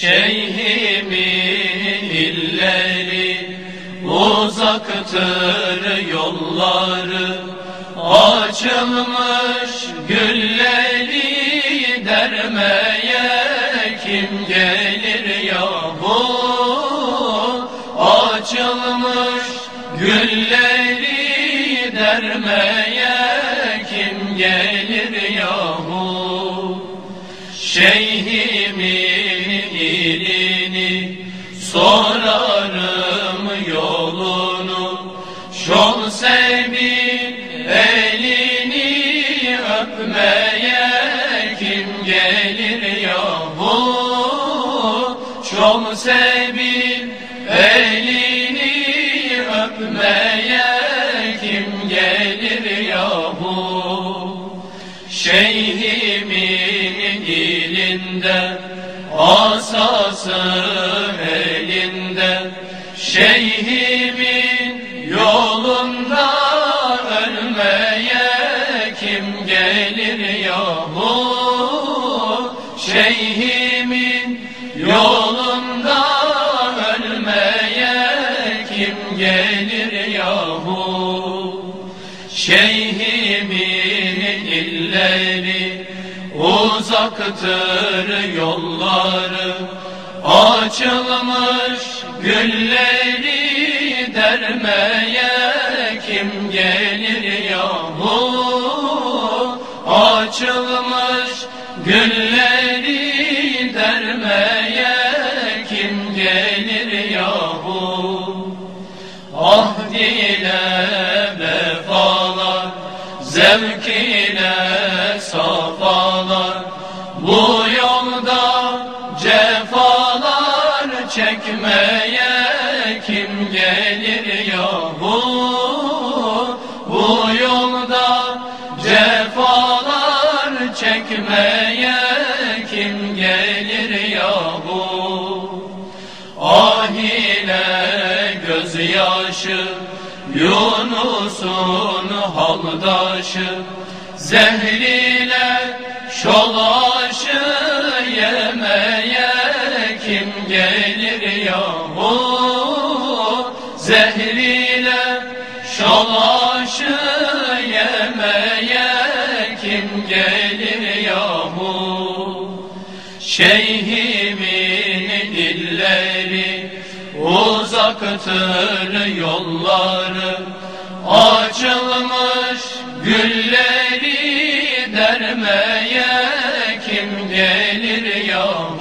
Şeyhimin illeri uzaktır yolları Açılmış gülleri dermeye kim gelir yahu Açılmış gülleri dermeye Şeyhimin ilini sorarım yolunu. Şol sebil elini öpmeye kim gelir yahu? Şol sebil elini öpmeye kim gelir yahu? Şeyhimin dilinde asası elinde Şeyhimin yolunda ölmeye kim gelir yahu? Şeyhimin yolunda ölmeye kim gelir yahu? Şeyhimin illeri uzaktır yolları Açılmış gülleri dermeye kim gelir yahu? Açılmış gülleri dermeye kim gelir yahu? Ah dile vefalar, zevk Bu yolda cefalar çekmeye kim gelir yahu Bu yolda cefalar çekmeye kim gelir yahu Ah ile gözyaşı Yunus'un haldaşı Zehriyle şolaşı yemeye kim gelir yahu? Zehriyle şolaşı yemeye kim gelir yahu? Şeyhimin illeri uzaktır yolları Açılmış gülleri gelir yahu